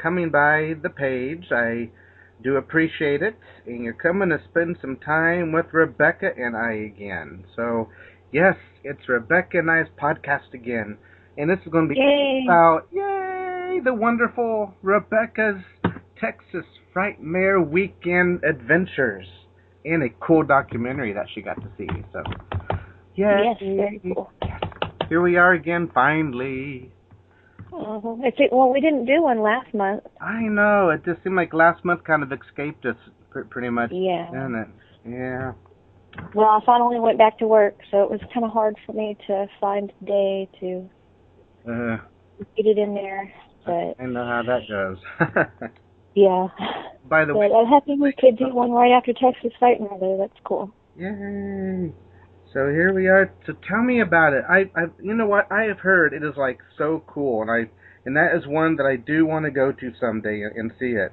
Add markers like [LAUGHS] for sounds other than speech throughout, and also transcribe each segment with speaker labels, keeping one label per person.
Speaker 1: coming by the page. I do appreciate it. And you're coming to spend some time with Rebekah and I again. So, yes, it's Rebekah and I's podcast again. And this is going to be
Speaker 2: Yay.
Speaker 1: about, yay, the wonderful Rebekah's Texas Frightmare Weekend Adventures. And a cool documentary that she got to see. So, yay.
Speaker 2: Yes, very cool.
Speaker 1: Here we are again, finally.
Speaker 2: Uh-huh. It's it, well, we didn't do one last month.
Speaker 1: I know. It just seemed like last month kind of escaped us pr- pretty much,
Speaker 2: Yeah.
Speaker 1: didn't it? Yeah.
Speaker 2: Well, I finally went back to work, so it was kind of hard for me to find a day to
Speaker 1: Uh,
Speaker 2: get it in there. But
Speaker 1: I know how that goes. [LAUGHS]
Speaker 2: yeah.
Speaker 1: By the
Speaker 2: But
Speaker 1: way,
Speaker 2: I'm happy we could do one right after Texas Fight though. That's cool.
Speaker 1: yay! So here we are. So tell me about it. I, I, you know what? I have heard it is like so cool, and I, and that is one that I do want to go to someday and, and see it.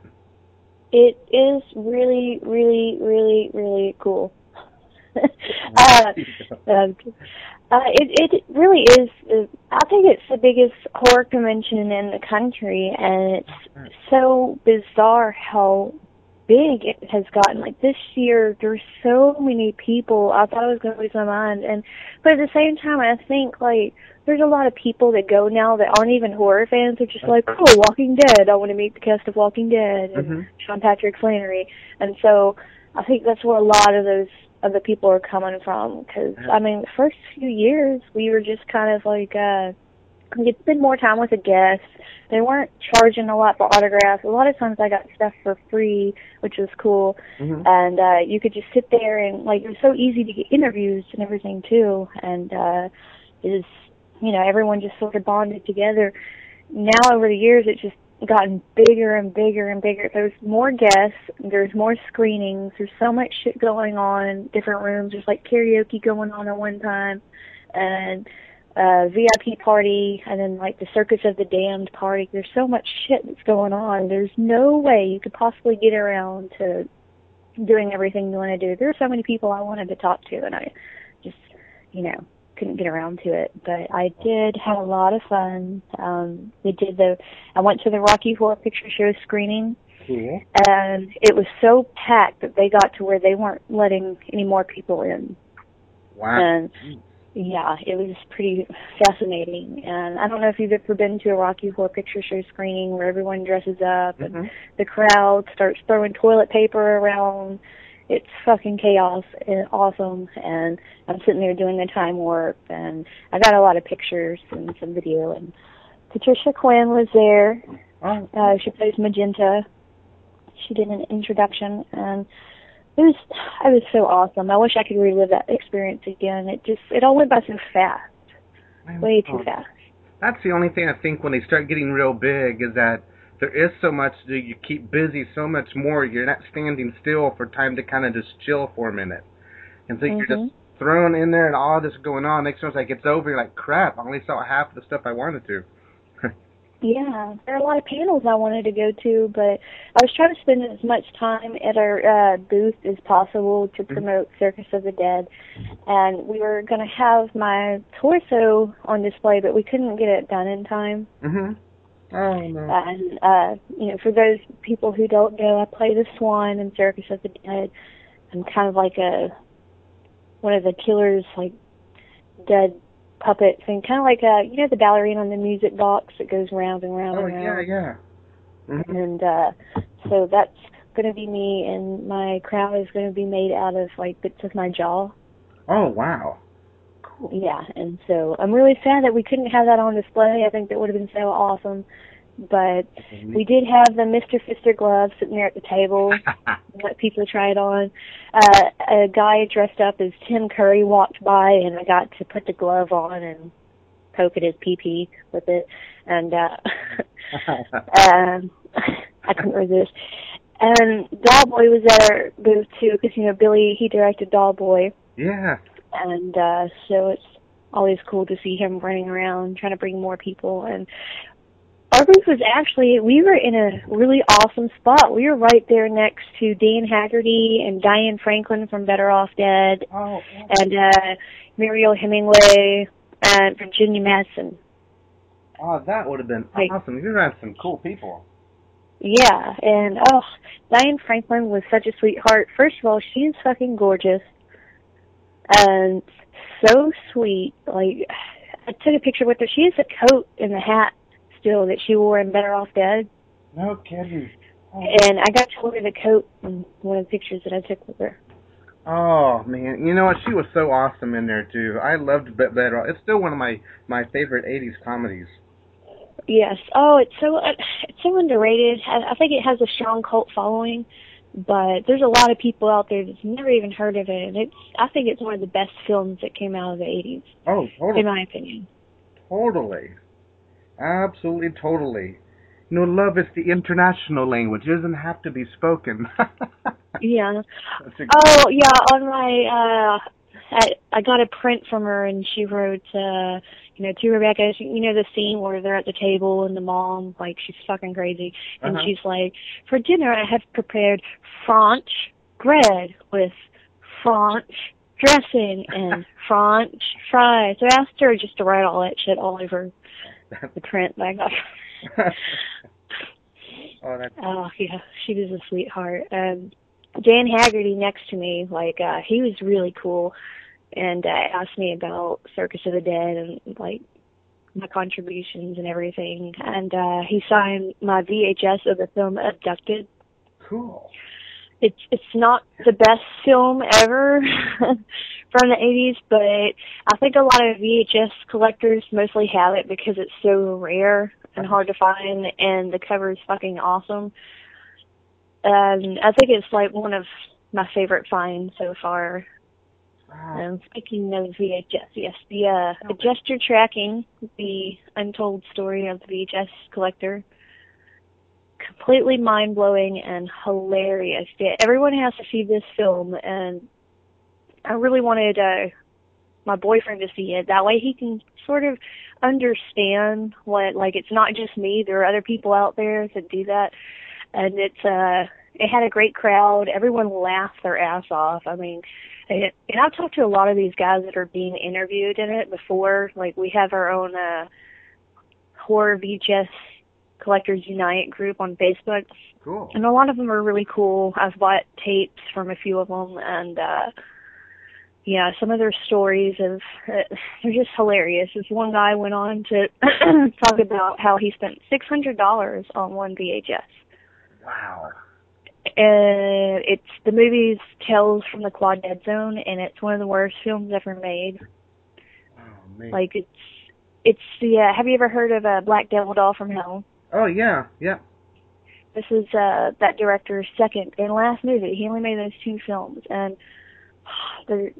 Speaker 2: It is really, really, really, really cool. [LAUGHS] uh, um, uh, it it really is. Uh, I think it's the biggest horror convention in the country, and it's so bizarre how big it has gotten. Like this year, there's so many people. I thought I was going to lose my mind, and but at the same time, I think like there's a lot of people that go now that aren't even horror fans. They're just like, oh, Walking Dead. I want to meet the cast of Walking Dead and
Speaker 1: Mhm.
Speaker 2: Sean Patrick Flanery, and so I think that's where a lot of those of the people are coming from. Because I mean, the first few years we were just kind of like uh, you'd spend more time with the guests. They weren't charging a lot for autographs. A lot of times I got stuff for free, which was cool.
Speaker 1: Mhm.
Speaker 2: And uh, you could just sit there and like it was so easy to get interviews and everything too. And uh, it is you know everyone just sort of bonded together. Now over the years, it's just gotten bigger and bigger and bigger. There's more guests. There's more screenings. There's so much shit going on in different rooms. There's like karaoke going on at one time, and uh VIP party, and then like the Circus of the Damned party. There's so much shit that's going on. There's no way you could possibly get around to doing everything you want to do. There are so many people I wanted to talk to, and I just, you know, couldn't get around to it. But I did have a lot of fun. Um, we did the. I went to the Rocky Horror Picture Show screening, and it was so packed that they got to where they weren't letting any more people in.
Speaker 1: Wow.
Speaker 2: And yeah, it was pretty fascinating. And I don't know if you've ever been to a Rocky Horror Picture Show screening where everyone dresses up and
Speaker 1: Mhm.
Speaker 2: the crowd starts throwing toilet paper around. It's fucking chaos and awesome. And I'm sitting there doing the time warp, and I got a lot of pictures and some video. And Patricia Quinn was there.
Speaker 1: Oh,
Speaker 2: Uh, she plays Magenta. She did an introduction, and it was it was so awesome. I wish I could relive that experience again. It just it all went by so fast, way too fast.
Speaker 1: That's the only thing I think when they start getting real big is that there is so much do. You keep busy so much more. You're not standing still for time to kind of just chill for a minute. And so you're
Speaker 2: Mhm.
Speaker 1: just thrown in there and all this going on. Next time it's like it's over. You're like, crap, I only saw half of the stuff I wanted to.
Speaker 2: Yeah, there are a lot of panels I wanted to go to, but I was trying to spend as much time at our uh, booth as possible to promote Circus of the Dead. And we were going to have my torso on display, but we couldn't get it done in time.
Speaker 1: hmm Oh, no.
Speaker 2: And uh, you know, for those people who don't know, I play the Swan in Circus of the Dead. I'm kind of like a one of the killers, like dead puppet and kind of like a you know the ballerina on the music box that goes round and round
Speaker 1: Oh,
Speaker 2: and
Speaker 1: yeah,
Speaker 2: round.
Speaker 1: yeah. hmm
Speaker 2: And uh, so that's going to be me, and my crown is going to be made out of like bits of my jaw.
Speaker 1: Oh, wow. Cool.
Speaker 2: Yeah, and so I'm really sad that we couldn't have that on display. I think that would have been so awesome. But we did have the Mr. Fister gloves sitting there at the table. [LAUGHS] let people try it on. Uh, a guy dressed up as Tim Curry walked by, and I got to put the glove on and poke at his pee pee with it, and uh, [LAUGHS] um, I couldn't resist. And Dollboy was at our booth too, because you know Billy he directed Dollboy,
Speaker 1: yeah.
Speaker 2: and uh, so it's always cool to see him running around trying to bring more people and our booth was actually we were in a really awesome spot. We were right there next to Dan Haggerty and Diane Franklin from Better Off Dead
Speaker 1: Oh,
Speaker 2: and uh Mariel Hemingway and Virginia Madsen.
Speaker 1: Oh, that would have been
Speaker 2: Like-
Speaker 1: awesome. You ran some cool people.
Speaker 2: Yeah, and oh, Diane Franklin was such a sweetheart. First of all, she's fucking gorgeous and so sweet. Like, I took a picture with her. She has a coat and the hat still that she wore in Better Off Dead,
Speaker 1: No kidding. Oh,
Speaker 2: and I got to wear the coat in one of the pictures that I took with her.
Speaker 1: Oh man, you know what? She was so awesome in there too. I loved Bet Better. Off. It's still one of my my favorite '80s comedies.
Speaker 2: Yes. Oh, it's so uh, it's so underrated. I, I think it has a strong cult following, but there's a lot of people out there that's never even heard of it. And it's I think it's one of the best films that came out of the 80s,
Speaker 1: Oh, totally,
Speaker 2: in my opinion.
Speaker 1: totally, absolutely, totally. You know, love is the international language. It doesn't have to be spoken. [LAUGHS]
Speaker 2: Yeah. Oh, yeah. On my, uh, I I got a print from her, and she wrote, uh, you know, to Rebekah. You know the scene where they're at the table and the mom, like, she's fucking crazy, and
Speaker 1: Uh-huh.
Speaker 2: she's like, "For dinner, I have prepared French bread with French dressing and [LAUGHS] French fries." So I asked her just to write all that shit all over [LAUGHS] the print that I got.
Speaker 1: oh, that's
Speaker 2: Oh yeah, she was a sweetheart. Um, Dan Haggerty next to me, like uh, he was really cool, and uh, asked me about Circus of the Dead and like my contributions and everything. And uh, he signed my VHS of the film Abducted.
Speaker 1: cool.
Speaker 2: It's it's not the best film ever [LAUGHS] from the 80s, but I think a lot of VHS collectors mostly have it because it's so rare and hard to find, and the cover is fucking awesome. And I think it's like one of my favorite finds so far.
Speaker 1: Wow.
Speaker 2: Um, speaking of VHS, yes, the uh, Adjust Your Tracking, the untold story of the VHS collector, completely mind blowing and hilarious. Everyone has to see this film, and I really wanted uh, my boyfriend to see it. That way, he can sort of understand what like it's not just me. There are other people out there that do that, and it's uh, it had a great crowd. Everyone laughed their ass off. I mean. And I've talked to a lot of these guys that are being interviewed in it before. Like we have our own uh horror VHS collectors unite group on Facebook,
Speaker 1: Cool.
Speaker 2: and a lot of them are really cool. I've bought tapes from a few of them, and uh yeah, some of their stories of uh, they're just hilarious. This one guy went on to [CLEARS THROAT] talk about how he spent six hundred dollars on one VHS.
Speaker 1: Wow.
Speaker 2: And it's the movie's Tales from the Quadead Zone, and it's one of the worst films ever made.
Speaker 1: Oh man.
Speaker 2: Like it's it's the uh, have you ever heard of uh, Black Devil Doll from Hell?
Speaker 1: Oh yeah, yeah.
Speaker 2: This is uh that director's second and last movie. He only made those two films, and [SIGHS] they're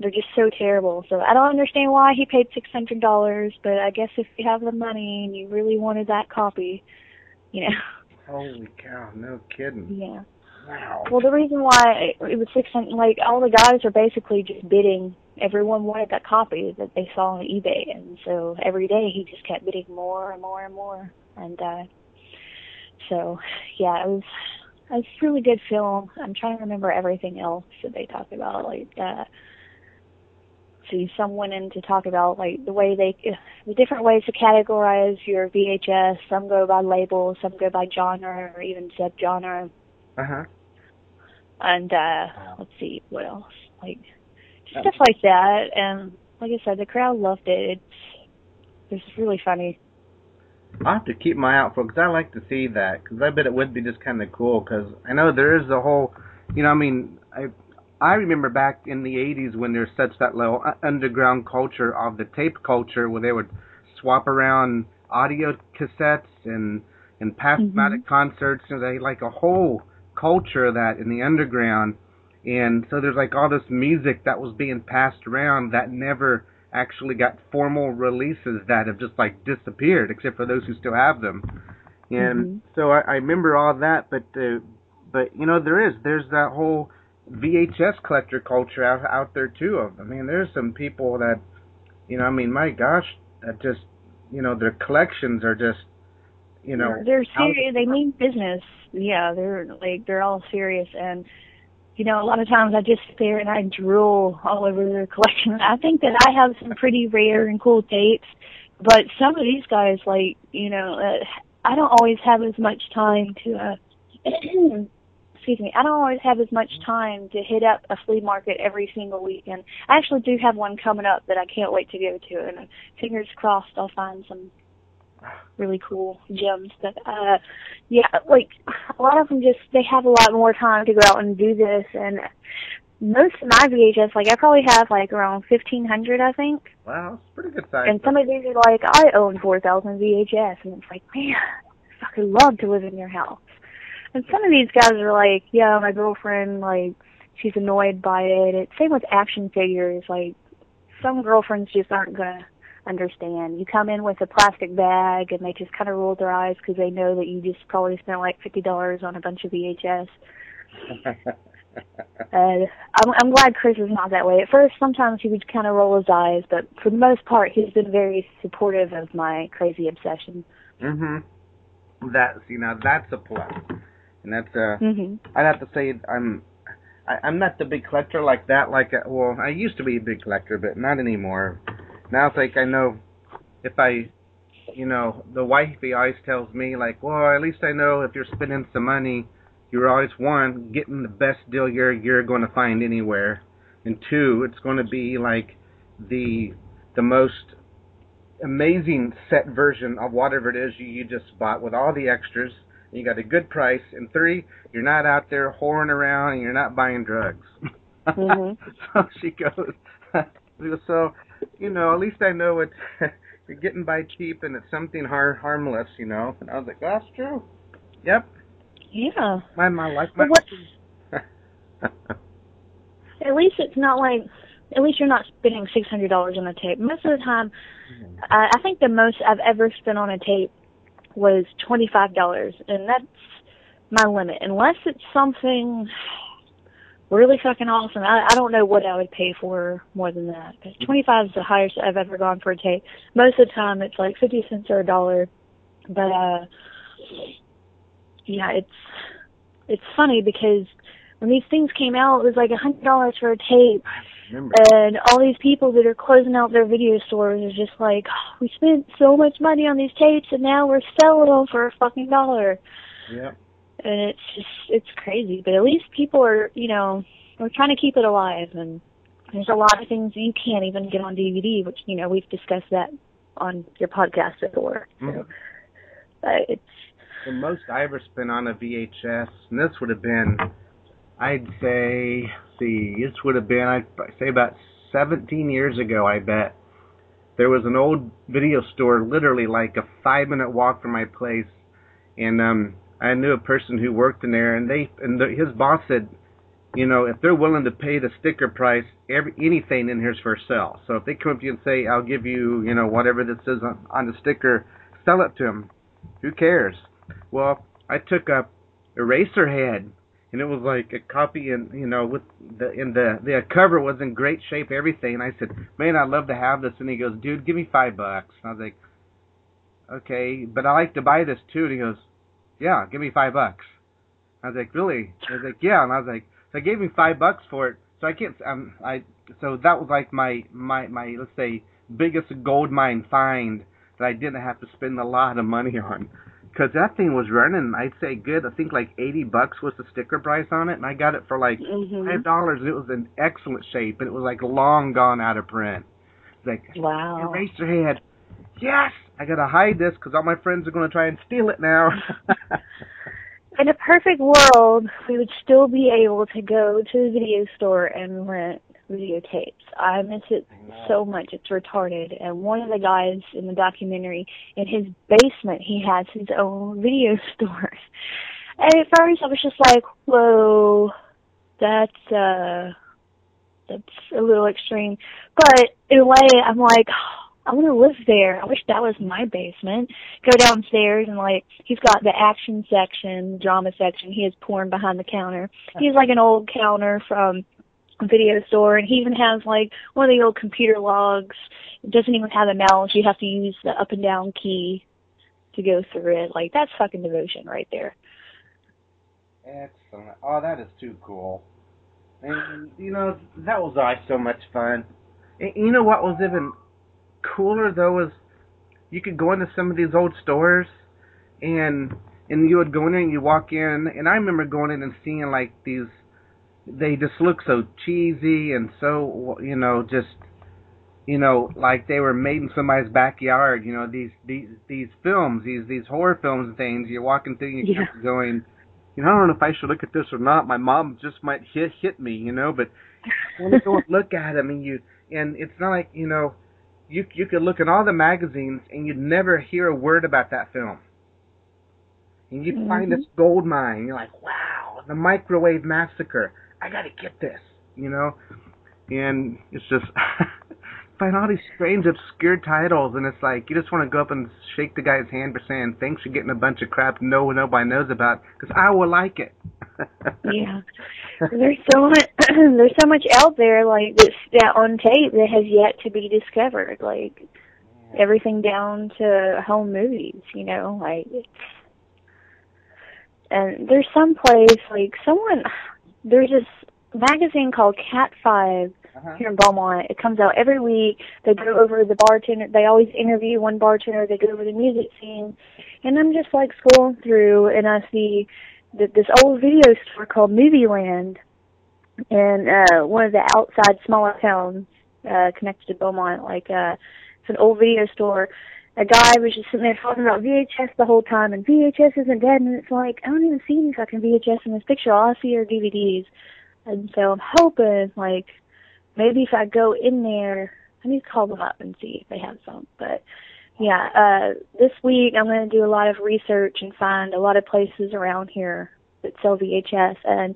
Speaker 2: they're just so terrible. So I don't understand why he paid six hundred dollars, but I guess if you have the money and you really wanted that copy, you know,
Speaker 1: Holy cow! No kidding.
Speaker 2: yeah.
Speaker 1: Wow.
Speaker 2: Well, the reason why it was six hundred, like all the guys are basically just bidding. Everyone wanted that copy that they saw on eBay, and so every day he just kept bidding more and more and more. And uh so, yeah, it was it was a really good film. I'm trying to remember everything else that they talked about, like. uh See, some went in to talk about like the way they, the different ways to categorize your VHS. Some go by label, some go by genre, or even subgenre
Speaker 1: Uh huh.
Speaker 2: and uh let's see what else like just stuff like that and like i said the crowd loved it it's it's really funny
Speaker 1: I'll have to keep my eye out for because I like to see that because I bet it would be just kind of cool because I know there is a whole, you know, I mean, I I remember back in the '80s when there's such that little underground culture of the tape culture where they would swap around audio cassettes and and mm-hmm. out at concerts and they like a whole culture of that in the underground. And so there's like all this music that was being passed around that never actually got formal releases that have just like disappeared, except for those who still have them. And
Speaker 2: Mhm.
Speaker 1: so I, I remember all that, but uh, but you know there is there's that whole VHS collector culture out out there too. Of I mean, there's some people that you know I mean my gosh, that just you know their collections are just you know
Speaker 2: they're serious they mean business yeah they're like they're all serious and you know a lot of times i just sit there and i drool all over their collection i think that i have some pretty rare and cool tapes but some of these guys, like you know, uh, I don't always have as much time to. uh [CLEARS THROAT] excuse me, I don't always have as much time to hit up a flea market every single weekend. I actually do have one coming up that I can't wait to go to, and fingers crossed I'll find some really cool gems. But uh, yeah, like a lot of them just they have a lot more time to go out and do this, and most of my VHS, like I probably have like around fifteen hundred, I think.
Speaker 1: Wow, it's pretty good size.
Speaker 2: And some of these are like I own four thousand VHS, and it's like man, I fucking love to live in your house. And some of these guys are like, yeah, my girlfriend, like, she's annoyed by it. It's same with action figures. Like, some girlfriends just aren't gonna understand. You come in with a plastic bag, and they just kind of roll their eyes because they know that you just probably spent like fifty dollars on a bunch of VHS. [LAUGHS] uh, I'm, I'm glad Chris is not that way. At first, sometimes he would kind of roll his eyes, but for the most part, he's been very supportive of my crazy obsession.
Speaker 1: Mm-hmm. That's you know that's a plus, and that's uh.
Speaker 2: hmm
Speaker 1: I'd have to say I'm I, I'm not the big collector like that. Like uh, well, I used to be a big collector, but not anymore. Now it's like I know if I, you know, the wifey always tells me like, well, at least I know if you're spending some money, you're always one getting the best deal you're you're going to find anywhere, and two, it's going to be like the the most amazing set version of whatever it is you, you just bought with all the extras and you got a good price. And three, you're not out there whoring around and you're not buying drugs.
Speaker 2: Mhm. [LAUGHS]
Speaker 1: so she goes, [LAUGHS] so, you know, at least I know it. [LAUGHS] you're getting by cheap and it's something har- harmless, you know. And I was like, that's true. Yep.
Speaker 2: Yeah.
Speaker 1: My my life. My
Speaker 2: what? [LAUGHS] At least it's not like. At least you're not spending six hundred dollars on a tape. Most of the time, I, I think the most I've ever spent on a tape was twenty five dollars, and that's my limit. Unless it's something really fucking awesome, I, I don't know what I would pay for more than that. But twenty five is the highest I've ever gone for a tape. Most of the time, it's like fifty cents or a dollar. But uh, yeah, it's it's funny because when these things came out, it was like a hundred dollars for a tape, and all these people that are closing out their video stores are just like, "Oh, we spent so much money on these tapes, and now we're selling them for a fucking dollar,
Speaker 1: Yep.
Speaker 2: And it's just it's crazy. But at least people are, you know, we're trying to keep it alive, and there's a lot of things you can't even get on DVD, which you know we've discussed that on your podcast before. So,
Speaker 1: Mhm.
Speaker 2: but it's
Speaker 1: The most I ever spent on a VHS, and this would have been, I'd say, see, this would have been, I'd say about 17 years ago, I bet. There was an old video store, literally like a five minute walk from my place, and um, I knew a person who worked in there, and they, and the, his boss said, you know, if they're willing to pay the sticker price, every anything in here's for sale. So if they come up to you and say, "I'll give you, you know, whatever this says on, on the sticker," sell it to them. Who cares? Well, I took a Eraserhead, and it was like a copy, and you know, with the in the the cover was in great shape, everything. And I said, "Man, I'd love to have this." And he goes, "Dude, give me five bucks." And I was like, "Okay, but I like to buy this too." And he goes, "Yeah, give me five bucks." I was like, "Really?" I was like, "Yeah." And I was like, "So I gave me five bucks for it." So I can't. Um, I so that was like my my my let's say biggest gold mine find that I didn't have to spend a lot of money [LAUGHS] on. Because that thing was running, I'd say good. I think like eighty bucks was the sticker price on it, and I got it for like
Speaker 2: mhm.
Speaker 1: five dollars. and It was in excellent shape, and it was like long gone out of print. It's like
Speaker 2: wow.
Speaker 1: Eraserhead. Yes, I gotta hide this because all my friends are gonna try and steal it now. [LAUGHS]
Speaker 2: In a perfect world, we would still be able to go to the video store and rent videotapes. I miss it so much. It's retarded. And one of the guys in the documentary, in his basement, he has his own video [LAUGHS] store. And at first, I was just like, "Whoa, that's uh, that's a little extreme." But in a way, I'm like, I want to live there. I wish that was my basement. Go downstairs and like he's got the action section, drama section. He has porn behind the counter. He's like an old counter from a video store, and he even has like one of the old computer logs. It doesn't even have a mouse. You have to use the up and down key to go through it. Like that's fucking devotion right there.
Speaker 1: Excellent. Oh, that is too cool. And you know that was always so much fun. And you know what was even cooler though was you could go into some of these old stores, and and you would go in there and you walk in, and I remember going in and seeing like these, they just look so cheesy and so you know just you know, like they were made in somebody's backyard. You know, these these these films, these these horror films and things. You're walking through and you're
Speaker 2: Yeah.
Speaker 1: going, you know, I don't know if I should look at this or not. My mom just might hit hit me, you know. But when you go and [LAUGHS] look at them and you and it's not like you know, you you could look in all the magazines and you'd never hear a word about that film. And you'd find
Speaker 2: Mhm.
Speaker 1: this gold mine. You're like, wow, the microwave massacre. I got to get this, you know. And it's just [LAUGHS] find all these strange, obscure titles, and it's like you just want to go up and shake the guy's hand for saying thanks for getting a bunch of crap no nobody knows about, because I will like it. [LAUGHS]
Speaker 2: Yeah. There's so much. [CLEARS THROAT] there's so much out there like that's that on tape that has yet to be discovered. Like everything down to home movies. You know, like it's. And there's some place like someone. There's this magazine called Cat Five
Speaker 1: Uh-huh.
Speaker 2: here in Beaumont. It comes out every week. They go over the bartender. They always interview one bartender. They go over the music scene, and I'm just like scrolling through, and I see th- this old video store called Movie Land, in uh, one of the outside smaller towns uh, connected to Beaumont. Like uh, it's an old video store. A guy was just sitting there talking about VHS the whole time, and VHS isn't dead. And it's like I don't even see any fucking VHS in this picture. All I see are DVDs. And so I'm hoping, like, maybe if I go in there, I need to call them up and see if they have some. But yeah, uh, this week I'm going to do a lot of research and find a lot of places around here that sell VHS. And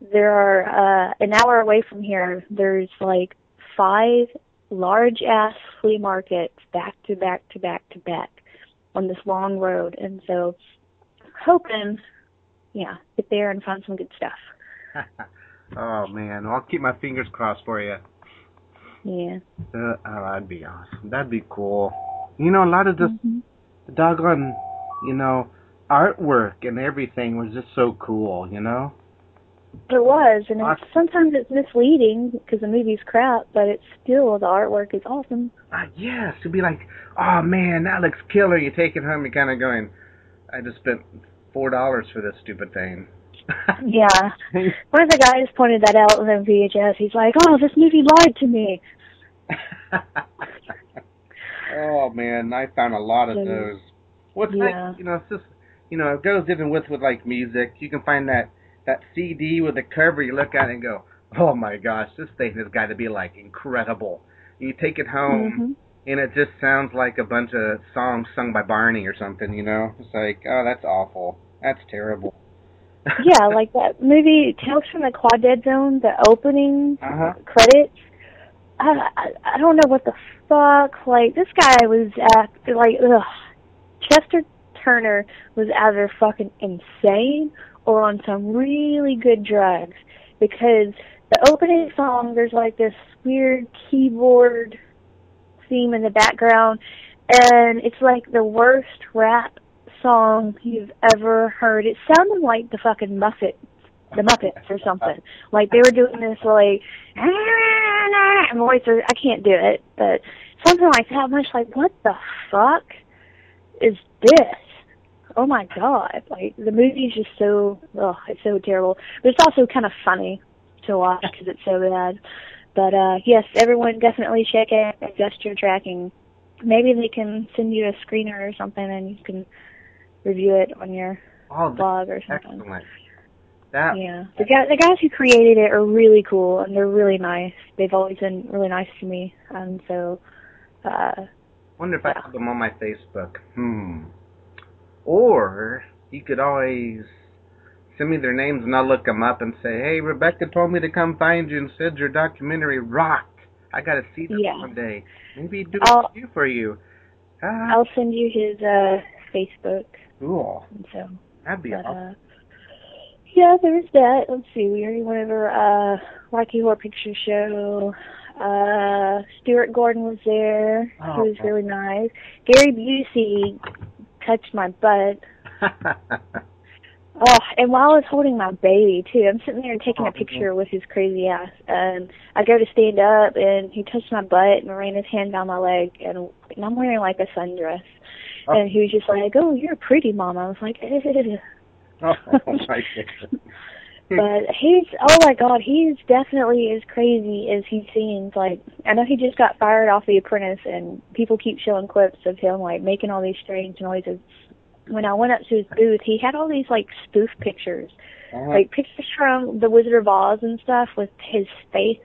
Speaker 2: there are, uh, an hour away from here, there's like five large ass flea markets back to back to back to back on this long road. And so hoping, yeah, get there and find some good stuff. [LAUGHS]
Speaker 1: oh man, well, I'll keep my fingers crossed for you.
Speaker 2: Yeah.
Speaker 1: Uh, oh, that'd be awesome. That'd be cool. You know, a lot of this
Speaker 2: Mhm.
Speaker 1: doggone, you know, artwork and everything was just so cool. You know.
Speaker 2: It was, and it's, sometimes it's misleading because the movie's crap, but it's still the artwork is awesome.
Speaker 1: Uh, yes, to be like, oh man, that looks killer. You take it home, you're kind of going, I just spent four dollars for this stupid thing.
Speaker 2: Yeah. One of the guys pointed that out in the VHS. He's like, "Oh, this movie lied to me." [LAUGHS]
Speaker 1: oh man, I found a lot of those. What's
Speaker 2: Yeah.
Speaker 1: like, you know, it's just, you know, it goes even with with like music. You can find that that CD with the cover. You look at it and go, oh my gosh, this thing has got to be like incredible. You take it home.
Speaker 2: hmm
Speaker 1: and it just sounds like a bunch of songs sung by Barney or something, you know? It's like, oh, that's awful. That's terrible.
Speaker 2: Yeah, like that movie Tales from the Quadead Zone, the opening
Speaker 1: Uh-huh.
Speaker 2: credits. I, I I don't know what the fuck. Like this guy was at like ugh. Chester Turner was either fucking insane or on some really good drugs because the opening song there's like this weird keyboard theme in the background and it's like the worst rap song you've ever heard. It sounded like the fucking Muppet, the Muppets or something. Like they were doing this like [LAUGHS] voice I can't do it, but something like that. Just like, what the fuck is this? Oh my god! Like the movie's just so, oh, it's so terrible. But it's also kind of funny to watch because it's so bad. But uh yes, everyone definitely check out Adjust Your Tracking. Maybe they can send you a screener or something, and you can review it on your
Speaker 1: Oh,
Speaker 2: blog or something.
Speaker 1: excellent. That,
Speaker 2: Yeah, the guy, the guys who created it are really cool and they're really nice. They've always been really nice to me, and so, uh,
Speaker 1: wonder if I
Speaker 2: Yeah.
Speaker 1: put them on my Facebook. Hmm. Or you could always send me their names and I'll look them up and say, hey, Rebekah told me to come find you and said your documentary rocked. I got to see this
Speaker 2: Yeah.
Speaker 1: one day. Maybe do
Speaker 2: I'll-
Speaker 1: a review for you. Ah,
Speaker 2: I'll send you his uh Facebook,
Speaker 1: cool.
Speaker 2: and so.
Speaker 1: That'd be
Speaker 2: But,
Speaker 1: awesome.
Speaker 2: uh, yeah, there's that. Let's see, we already went over uh Rocky Horror Picture Show. Uh, Stuart Gordon was there. he
Speaker 1: Oh,
Speaker 2: was
Speaker 1: okay.
Speaker 2: really nice. Gary Busey touched my butt. [LAUGHS] Oh, and while I was holding my baby too, I'm sitting there taking
Speaker 1: Oh,
Speaker 2: a picture with his crazy ass, and I go to stand up, and he touched my butt and ran his hand down my leg, and, and I'm wearing like a sundress,
Speaker 1: Oh.
Speaker 2: and he was just like, "Oh, you're pretty, mom." I was like, [LAUGHS]
Speaker 1: Oh my god.
Speaker 2: but he's oh my god, he's definitely as crazy as he seems. Like I know he just got fired off The Apprentice, and people keep showing clips of him like making all these strange noises. When I went up to his booth, he had all these like spoof pictures,
Speaker 1: Uh-huh.
Speaker 2: like pictures from The Wizard of Oz and stuff, with his face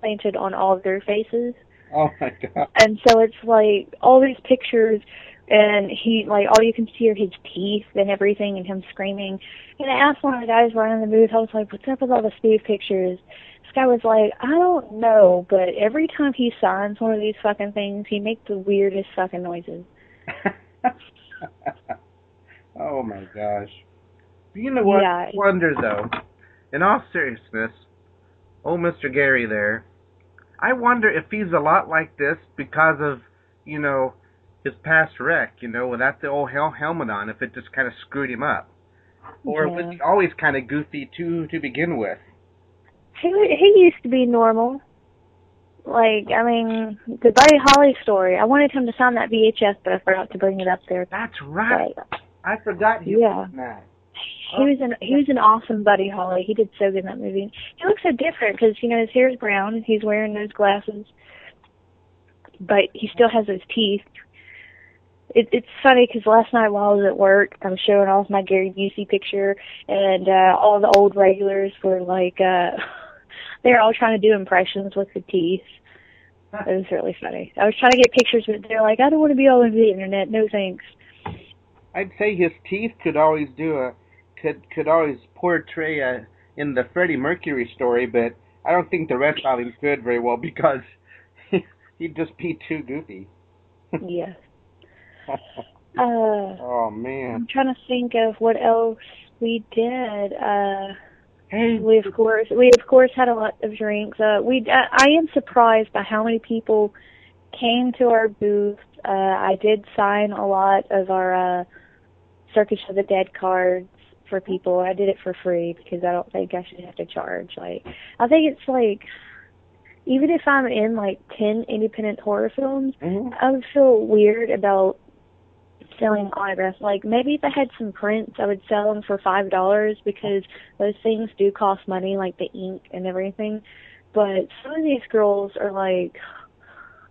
Speaker 2: planted on all of their faces. [LAUGHS]
Speaker 1: oh my god.
Speaker 2: And so it's like all these pictures and he like all you can see are his teeth and everything and him screaming. And I asked one of the guys running the booth, I was like, What's up with all the spoof pictures? This guy was like, I don't know, but every time he signs one of these fucking things he makes the weirdest fucking noises. [LAUGHS]
Speaker 1: oh my gosh. You know what?
Speaker 2: Yeah.
Speaker 1: Wonder though, in all seriousness, old Mr. Gary there, I wonder if he's a lot like this because of, you know, his past wreck, you know, without the old hel- helmet on, if it just kind of screwed him up. Or was he always kind of goofy too to begin with?
Speaker 2: He he used to be normal. Like, I mean, the Buddy Holly story. I wanted him to sign that VHS, but I forgot to bring it up there.
Speaker 1: That's right.
Speaker 2: But
Speaker 1: I forgot he
Speaker 2: Yeah.
Speaker 1: was that.
Speaker 2: He was an he was an awesome Buddy Holly. He did so good in that movie. He looks so different because you know his hair is brown and he's wearing those glasses, but he still has those teeth. It, it's funny because last night while I was at work, I'm showing off my Gary Busey picture, and uh all the old regulars were like, uh [LAUGHS] they were all trying to do impressions with the teeth. It was really funny. I was trying to get pictures, but they're like, I don't want to be all over the internet. No thanks.
Speaker 1: I'd say his teeth could always do a could could always portray a in the Freddie Mercury story, but I don't think the rest of him could very well because [LAUGHS] he'd just be too goofy.
Speaker 2: Yes. [LAUGHS] Uh,
Speaker 1: oh man.
Speaker 2: I'm trying to think of what else we did. Uh,
Speaker 1: Hey,
Speaker 2: we of course we of course had a lot of drinks. Uh, we I, I am surprised by how many people came to our booth. Uh, I did sign a lot of our uh, Circus of the Dead cards for people. I did it for free because I don't think I should have to charge. Like I think it's like even if I'm in like ten independent horror films,
Speaker 1: Mhm.
Speaker 2: I would feel weird about selling autographs. Like maybe if I had some prints, I would sell them for five dollars because those things do cost money, like the ink and everything. But some of these girls are like,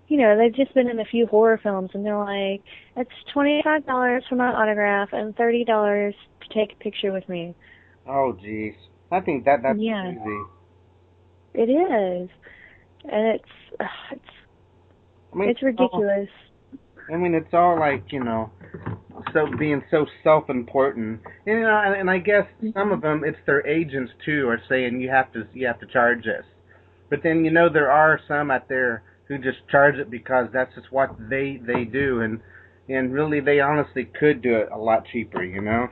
Speaker 2: you know, they've just been in a few horror films, and they're like, it's twenty five dollars for my autograph and thirty dollars to take a picture with me.
Speaker 1: Oh jeez. I think that that's
Speaker 2: Yeah.
Speaker 1: easy.
Speaker 2: It is, and it's uh, it's
Speaker 1: I mean,
Speaker 2: it's ridiculous.
Speaker 1: I mean, it's all like you know, so being so self-important, and, you know, and, and I guess some of them, it's their agents too, are saying you have to you have to charge this, but then you know there are some out there who just charge it because that's just what they they do, and and really they honestly could do it a lot cheaper, you know.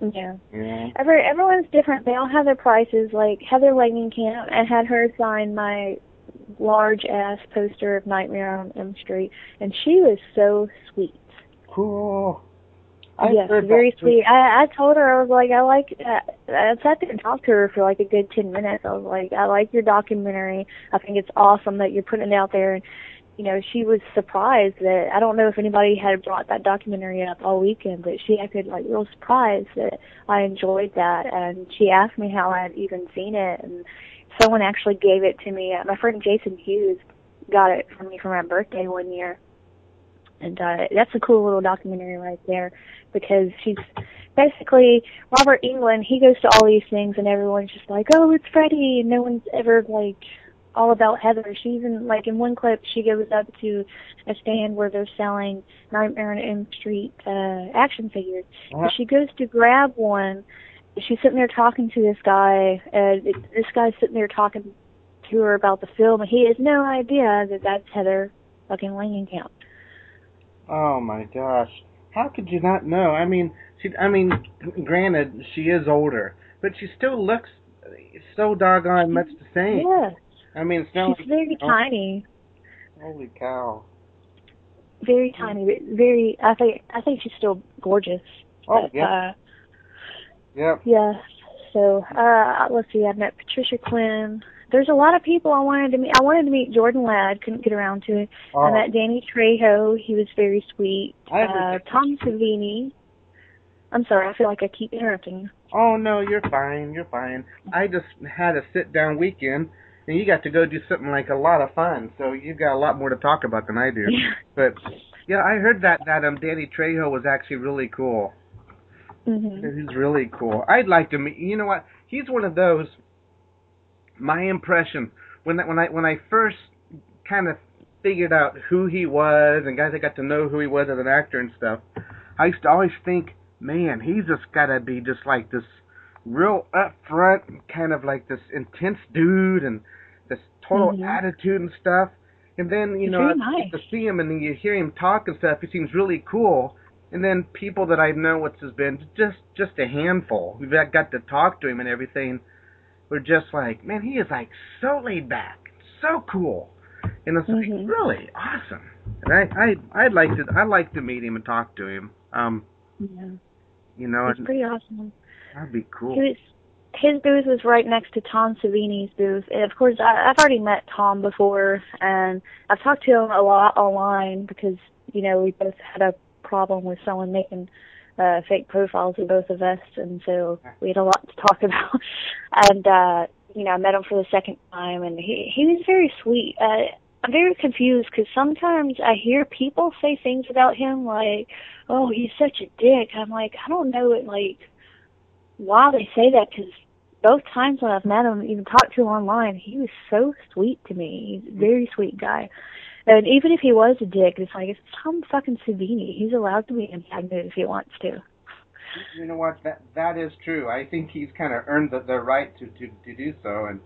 Speaker 2: Yeah.
Speaker 1: Yeah.
Speaker 2: Every everyone's different. They all have their prices. Like Heather Langenkamp, I had her sign my large ass poster of Nightmare on Elm Street, and she was so sweet.
Speaker 1: Cool. I
Speaker 2: yes,
Speaker 1: heard
Speaker 2: very
Speaker 1: that.
Speaker 2: sweet. I I told her I was like I like. Uh, I sat there and talked to her for like a good ten minutes. I was like I like your documentary. I think it's awesome that you're putting it out there. And you know, she was surprised that I don't know if anybody had brought that documentary up all weekend, but she acted like real surprised that I enjoyed that, and she asked me how I had even seen it, and someone actually gave it to me. Uh, my friend Jason Hughes got it for me for my birthday one year, and uh, that's a cool little documentary right there because she's basically Robert Englund. He goes to all these things, and everyone's just like, "Oh, it's Freddie," and no one's ever like all about Heather. She even like in one clip she goes up to a stand where they're selling Nightmare on Elm Street uh action figures.
Speaker 1: Uh-huh.
Speaker 2: And she goes to grab one. She's sitting there talking to this guy, and it, this guy's sitting there talking to her about the film, and he has no idea that that's Heather fucking Langenkamp.
Speaker 1: Oh my gosh. How could you not know? I mean, she I mean, granted she is older, but she still looks so doggone much the same.
Speaker 2: Yeah,
Speaker 1: I mean, it's not
Speaker 2: she's
Speaker 1: like,
Speaker 2: very
Speaker 1: oh,
Speaker 2: tiny,
Speaker 1: Holy cow.
Speaker 2: very tiny, but very. I think I think she's still gorgeous.
Speaker 1: Oh,
Speaker 2: but,
Speaker 1: yeah.
Speaker 2: uh,
Speaker 1: Yep.
Speaker 2: Yeah. So uh let's see, I met Patricia Quinn. There's a lot of people I wanted to meet. I wanted to meet Jordan Ladd, couldn't get around to it.
Speaker 1: Oh,
Speaker 2: I met Danny Trejo. He was very sweet. Uh. Tom Savini. I'm sorry, I feel like I keep interrupting you.
Speaker 1: Oh no, you're fine. You're fine. I just had a sit down weekend, and you got to go do something like a lot of fun. So you've got a lot more to talk about than I do. Yeah. But yeah, I heard that that um Danny Trejo was actually really cool.
Speaker 2: Mm-hmm.
Speaker 1: He's really cool. I'd like to meet. You know what? He's one of those. My impression when that when I when I first kind of figured out who he was and guys I got to know who he was as an actor and stuff, I used to always think, man, he's just got to be just like this real upfront, kind of like this intense dude and this total
Speaker 2: Mhm.
Speaker 1: attitude and stuff. And then you
Speaker 2: He's
Speaker 1: know I
Speaker 2: nice.
Speaker 1: get to see him and then you hear him talk and stuff. He seems really cool. And then people that I know, what's has been just just a handful. We've got to talk to him and everything. We're just like, man, he is like so laid back, so cool, and it's like
Speaker 2: Mhm.
Speaker 1: really awesome. And I I I'd like to I'd like to meet him and talk to him. Um,
Speaker 2: Yeah.
Speaker 1: you know,
Speaker 2: It's pretty awesome.
Speaker 1: that'd be cool.
Speaker 2: Was his booth was right next to Tom Savini's booth. And of course, I, I've already met Tom before, and I've talked to him a lot online because you know we both had a problem with someone making uh fake profiles of both of us, and so we had a lot to talk [LAUGHS] about. and uh you know, I met him for the second time, and he he was very sweet. Uh, I'm very confused because sometimes I hear people say things about him like, "Oh, he's such a dick." I'm like, I don't know it like why they say that because both times when I've met him, even talked to him online, he was so sweet to me. He's a very sweet guy. And even if he was a dick, it's like it's Tom fucking Savini. He's allowed to be bad if he wants to.
Speaker 1: You know what? That that is true. I think he's kind of earned the, the right to, to to do so. And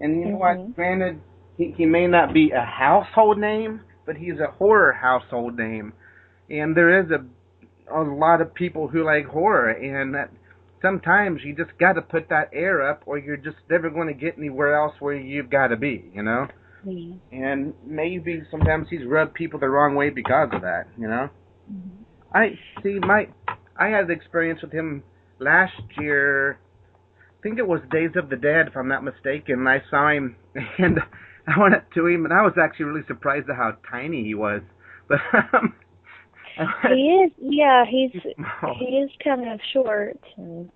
Speaker 1: and you know
Speaker 2: Mhm.
Speaker 1: what? Granted, he he may not be a household name, but he's a horror household name. And there is a a lot of people who like horror, and that sometimes you just got to put that air up, or you're just never going to get anywhere else where you've got to be. You know.
Speaker 2: Mhm.
Speaker 1: And maybe sometimes he's rubbed people the wrong way because of that. You know.
Speaker 2: Mhm.
Speaker 1: I see my I had the experience with him last year. I think it was Days of the Dead, if I'm not mistaken. I saw him [LAUGHS] and I went up to him and I was actually really surprised at how tiny he was. [LAUGHS] But um
Speaker 2: He is, yeah, he's
Speaker 1: small. [LAUGHS]
Speaker 2: he is kind of short. And,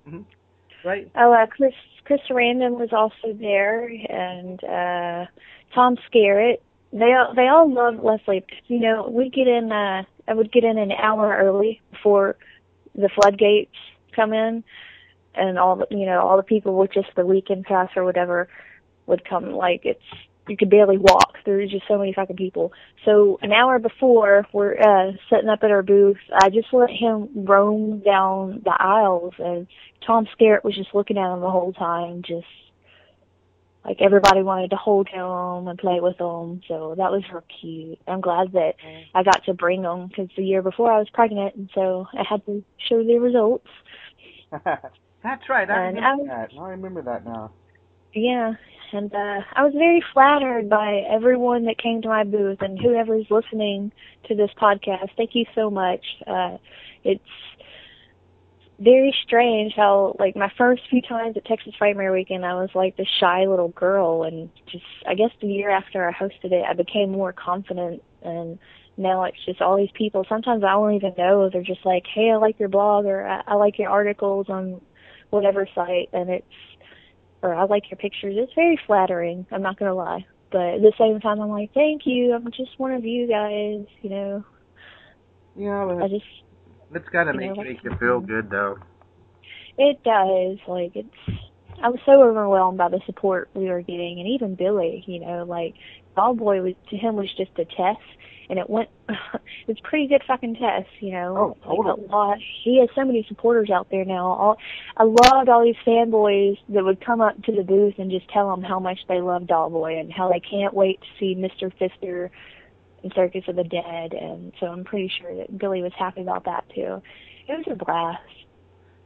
Speaker 1: right?
Speaker 2: oh, uh, Chris Chris Sarandon was also there, and uh Tom Skerritt. They all they all love Leslie. You know, we get in. uh I would get in an hour early before the floodgates come in, and all the you know all the people with just the weekend pass or whatever would come. Like it's you could barely walk. There's just so many fucking people. So an hour before we're uh setting up at our booth, I just let him roam down the aisles, and Tom Skerritt was just looking at him the whole time, just like everybody wanted to hold him and play with him. So that was real cute. I'm glad that I got to bring him because the year before I was pregnant, and so I had to show the results. [LAUGHS]
Speaker 1: That's right. I
Speaker 2: And
Speaker 1: remember
Speaker 2: I
Speaker 1: that. I remember that now.
Speaker 2: Yeah, and uh I was very flattered by everyone that came to my booth and whoever's listening to this podcast. Thank you so much. Uh it's very strange how like my first few times at Texas Frightmare Weekend I was like this shy little girl and just I guess the year after I hosted it I became more confident and now it's just all these people. Sometimes I don't even know. They're just like, Hey, I like your blog or I, I like your articles on whatever site and it's or I like your pictures. It's very flattering. I'm not gonna lie, but at the same time, I'm like, thank you. I'm just one of you guys. You know,
Speaker 1: Yeah,
Speaker 2: I
Speaker 1: but
Speaker 2: just
Speaker 1: it's got to
Speaker 2: you
Speaker 1: make,
Speaker 2: know,
Speaker 1: make you feel good, though.
Speaker 2: it does. Like it's. I was so overwhelmed by the support we were getting, and even Billy. You know, like Dollboy was to him was just a test, and it went. [LAUGHS] it was pretty good fucking test. You know,
Speaker 1: Oh,
Speaker 2: like
Speaker 1: totally.
Speaker 2: a lot. He has so many supporters out there now. All I loved all these fanboys that would come up to the booth and just tell him how much they love Dollboy and how they can't wait to see Mr. Fister in Circus of the Dead. And so I'm pretty sure that Billy was happy about that too. It was a blast.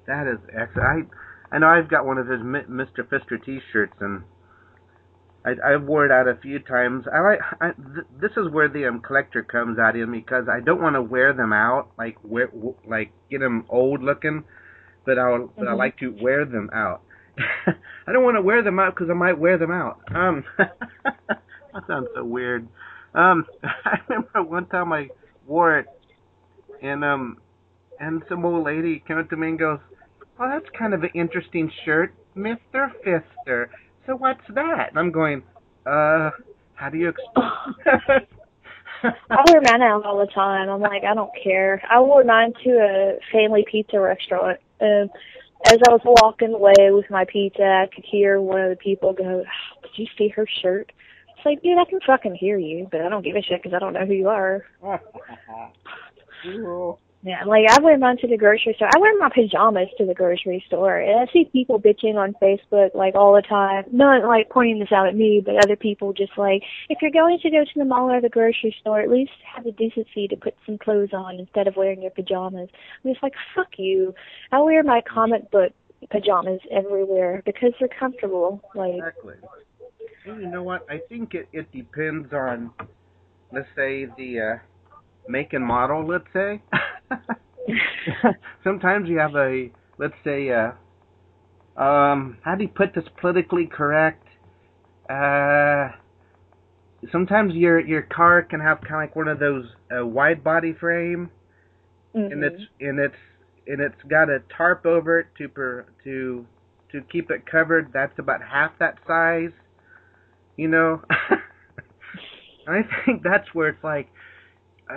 Speaker 1: That is excellent. I I know I've got one of his Mr. Fister T-shirts, and I I wore it out a few times. I like I, th- this is where the um collector comes out in because I don't want to wear them out like wear, w- like get them old looking, but I'll but I like to wear them out. [LAUGHS] I don't want to wear them out because I might wear them out. Um, [LAUGHS] that sounds so weird. Um, [LAUGHS] I remember one time I wore it, and um, and some old lady came up to me and goes, "Well, that's kind of an interesting shirt, Mister Fister. So what's that?" And I'm going, "Uh, how do you explain?" [LAUGHS]
Speaker 2: I wear mine out all the time. I'm like, I don't care. I wore mine to a family pizza restaurant. Um, as I was walking away with my pizza, I could hear one of the people go, "Did you see her shirt?" It's like, dude, I can fucking hear you, but I don't give a shit because I don't know who you are. [LAUGHS] Yeah, like I wear mine to the grocery store. I wear my pajamas to the grocery store, and I see people bitching on Facebook like all the time. Not like pointing this out at me, but other people just like, if you're going to go to the mall or the grocery store, at least have the decency to put some clothes on instead of wearing your pajamas. I'm just like, fuck you. I wear my comic book pajamas everywhere because they're comfortable. Like,
Speaker 1: Exactly. And you know what? I think it, it depends on, let's say, the uh, make and model, let's say. [LAUGHS] [LAUGHS] Sometimes you have a, let's say, uh, um, how do you put this politically correct? Uh, sometimes your your car can have kind of like one of those uh, wide body frame, and
Speaker 2: mhm.
Speaker 1: it's and it's and it's got a tarp over it to per, to to keep it covered. That's about half that size. You know, [LAUGHS] I think that's where it's like, uh,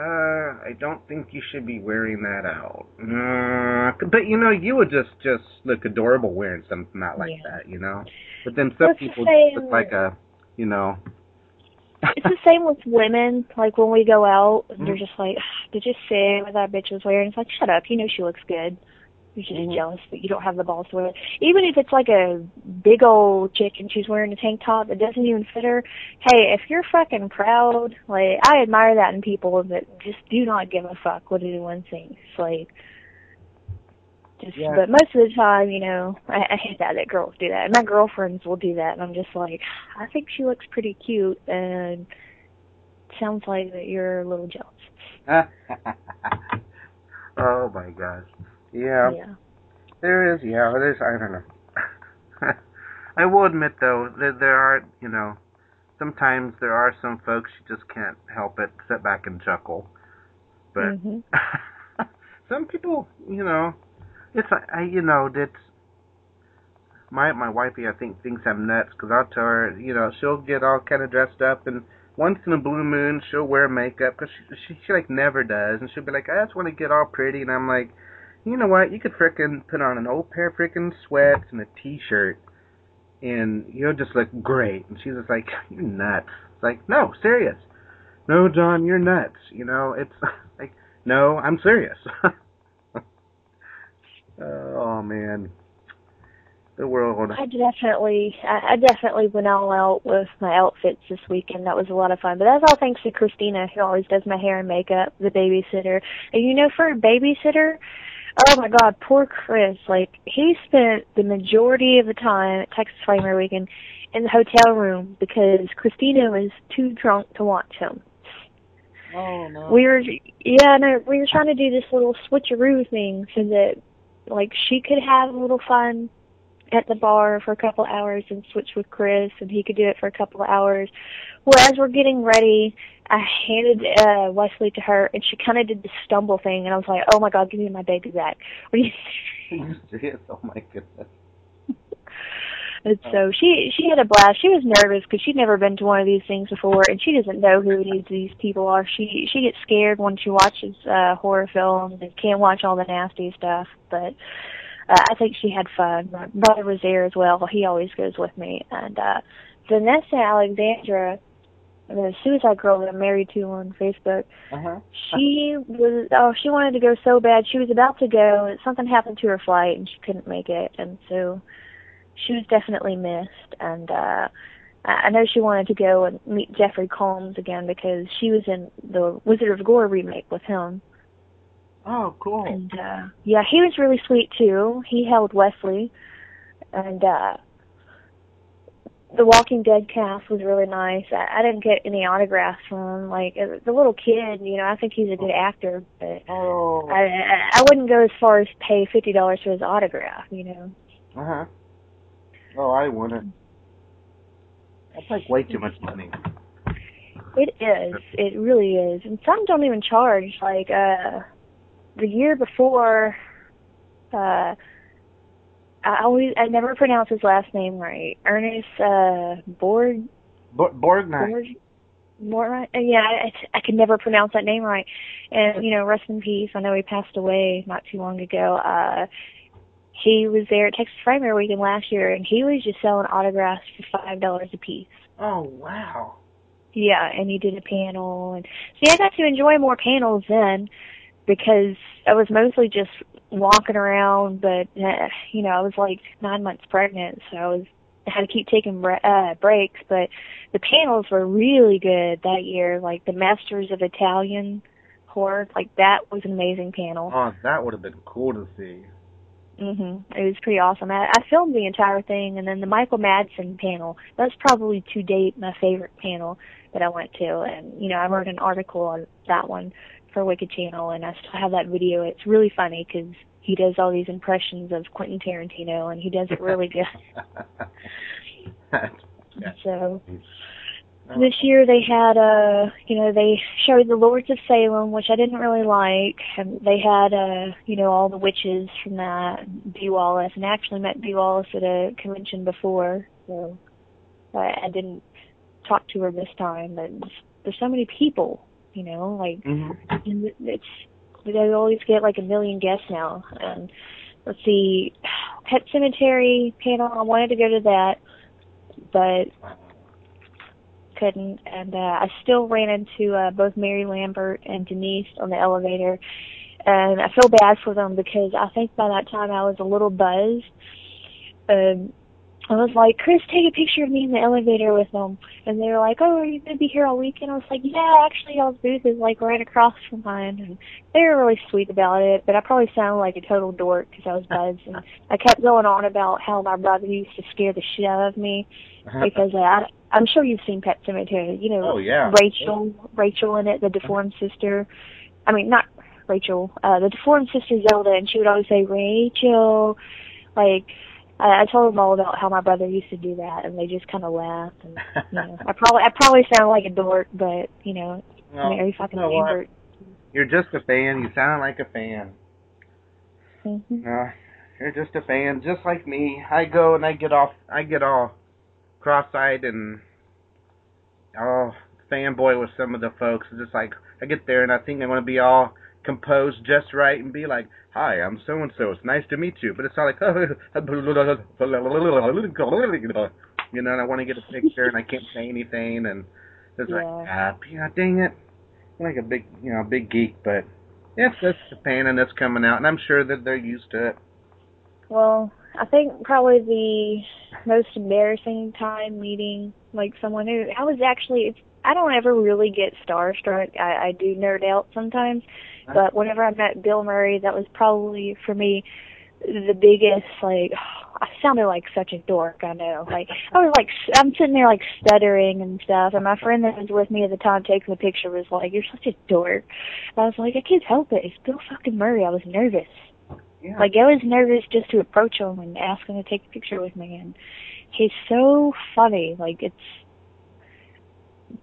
Speaker 1: I don't think you should be wearing that out. Uh, but you know, you would just just look adorable wearing something not like
Speaker 2: Yeah.
Speaker 1: that. You know, but then some
Speaker 2: the
Speaker 1: people
Speaker 2: same-
Speaker 1: look like a, you know.
Speaker 2: it's the same with women. Like when we go out, they're
Speaker 1: Mhm.
Speaker 2: just like, "Did you see what that bitch was wearing?" It's like, shut up. You know she looks good. You're just
Speaker 1: Mhm.
Speaker 2: jealous that you don't have the balls to wear it. Even if it's like a big old chick and she's wearing a tank top that doesn't even fit her. Hey, if you're fucking proud, like I admire that in people that just do not give a fuck what anyone thinks. Like. Just,
Speaker 1: Yeah.
Speaker 2: But most of the time, you know, I, I hate that that girls do that. And My girlfriends will do that, and I'm just like, I think she looks pretty cute, and sounds like that you're a little jealous. [LAUGHS]
Speaker 1: oh my gosh. Yeah,
Speaker 2: Yeah.
Speaker 1: there is. Yeah, there's. I don't know. [LAUGHS] I will admit though that there are, you know, sometimes there are some folks you just can't help it, sit back and chuckle. But
Speaker 2: hmm [LAUGHS]
Speaker 1: some people, you know, it's I, you know, it's my my wifey. I think thinks I'm nuts because I'll tell her, you know, she'll get all kind of dressed up and once in a blue moon she'll wear makeup because she, she she like never does and she'll be like, I just want to get all pretty and I'm like, you know what? You could frickin' put on an old pair of frickin' sweats and a t-shirt and you'll just look great. And she's just like, you're nuts. It's like, no, serious. No, John, you're nuts. You know, it's [LAUGHS] like, no, I'm serious. [LAUGHS] oh man, the world.
Speaker 2: I definitely, I, I definitely went all out with my outfits this weekend. That was a lot of fun. But that's all thanks to Christina, who always does my hair and makeup, the babysitter. And you know, for a babysitter, oh my God, poor Chris. Like he spent the majority of the time at Texas Frightmare Weekend in the hotel room because Christina was too drunk to watch him.
Speaker 1: Oh no.
Speaker 2: We were, yeah, no, we were trying to do this little switcheroo thing so that, like, she could have a little fun at the bar for a couple hours and switch with Chris, and he could do it for a couple of hours. Well, as we're getting ready, I handed uh Wesley to her, and she kind of did the stumble thing, and I was like, "Oh my God, give me my baby back!" What?
Speaker 1: Are you serious? Oh my goodness.
Speaker 2: And so she she had a blast. She was nervous because she'd never been to one of these things before, and she doesn't know who these people are. She she gets scared when she watches uh horror films and can't watch all the nasty stuff. But uh, I think she had fun. My brother was there as well. He always goes with me. And uh Vanessa Alexandra, the suicide girl that I'm married to on Facebook,
Speaker 1: Uh huh.
Speaker 2: she was oh she wanted to go so bad. She was about to go, and something happened to her flight, and she couldn't make it. And so she was definitely missed. And uh I I know she wanted to go and meet Jeffrey Combs again because she was in the Wizard of Gore remake with him.
Speaker 1: Oh, cool.
Speaker 2: And uh yeah, he was really sweet too. He held Wesley and uh the Walking Dead cast was really nice. I, I didn't get any autographs from him. Like the little kid, you know, I think he's a good actor, but
Speaker 1: Oh.
Speaker 2: I I, I wouldn't go as far as pay fifty dollars for his autograph. You know.
Speaker 1: Uh huh. Oh, I wouldn't. That's like way too much money.
Speaker 2: It is. It really is. And some don't even charge. Like uh the year before uh I always I never pronounce his last name right. Ernest uh Borg
Speaker 1: Bo- Borg.
Speaker 2: Borg uh, yeah, I, I could never pronounce that name right. And you know, rest in peace. I know he passed away not too long ago. Uh he was there at Texas Frightmare Weekend last year and he was just selling autographs for five dollars a piece.
Speaker 1: Oh wow.
Speaker 2: Yeah, and he did a panel and see I got to enjoy more panels then because I was mostly just walking around but uh, you know, I was like 9 months pregnant, so I was I had to keep taking bre- uh breaks, but the panels were really good that year, like the Masters of Italian horror, like that was an amazing panel.
Speaker 1: Oh, that would have been cool to see.
Speaker 2: Mhm. It was pretty awesome. I, I filmed the entire thing, and then the Michael Madsen panel. That's probably to date my favorite panel that I went to, and you know I wrote an article on that one for Wicked Channel, and I still have that video. It's really funny because he does all these impressions of Quentin Tarantino, and he does it really [LAUGHS] good.
Speaker 1: Yeah.
Speaker 2: So
Speaker 1: Oh.
Speaker 2: this year they had uh you know they showed the Lords of Salem, which I didn't really like, and they had uh you know all the witches from that Dee Wallace, and I actually met Dee Wallace at a convention before, so I, I didn't talk to her this time. But there's so many people, you know, like
Speaker 1: Mhm.
Speaker 2: and it's they always get like a million guests now. And let's see, Pet Sematary panel. I wanted to go to that, but couldn't. And uh, I still ran into uh, both Mary Lambert and Denise on the elevator, and I feel bad for them because I think by that time I was a little buzzed. Um, I was like, Chris, take a picture of me in the elevator with them. And they were like, oh, are you going to be here all weekend? I was like, yeah, actually, y'all's booth is like right across from mine. And they were really sweet about it, but I probably sounded like a total dork because I was buzzed. And I kept going on about how my brother used to scare the shit out of me [LAUGHS] because uh, I, I'm sure you've seen Pet Sematary. You know,
Speaker 1: Oh yeah.
Speaker 2: Rachel, Rachel in it, the deformed sister. I mean, not Rachel, uh, the deformed sister Zelda, and she would always say Rachel. Like, I, I told them all about how my brother used to do that, and they just kind of laughed. And you know, [LAUGHS] I probably, I probably sound like a dork, but you know,
Speaker 1: Well,
Speaker 2: Mary fucking
Speaker 1: you know You're just a fan. You sound like a fan.
Speaker 2: hmm
Speaker 1: No, you're just a fan, just like me. I go and I get off. I get all cross-eyed and oh fanboy with some of the folks. It's just like I get there and I think I want to be all composed just right and be like, "Hi, I'm so and so. It's nice to meet you." But it's not like, [LAUGHS] you know. And I want to get a picture and I can't say anything and it's like,
Speaker 2: Yeah.
Speaker 1: ah, yeah, dang it. I'm like a big, you know, big geek, but yes, that's pain and that's coming out, and I'm sure that they're used to it.
Speaker 2: Well, I think probably the most embarrassing time meeting like someone who I was actually it's I don't ever really get starstruck. I, I do nerd out sometimes, but whenever I met Bill Murray, that was probably for me the biggest like [SIGHS] I sounded like such a dork. I know, like [LAUGHS] I was like I'm sitting there like stuttering and stuff, and my friend that was with me at the time taking the picture was like, "You're such a dork." And I was like, "I can't help it. It's Bill fucking Murray." I was nervous.
Speaker 1: Yeah.
Speaker 2: Like I was nervous just to approach him and ask him to take a picture with me, and he's so funny. Like it's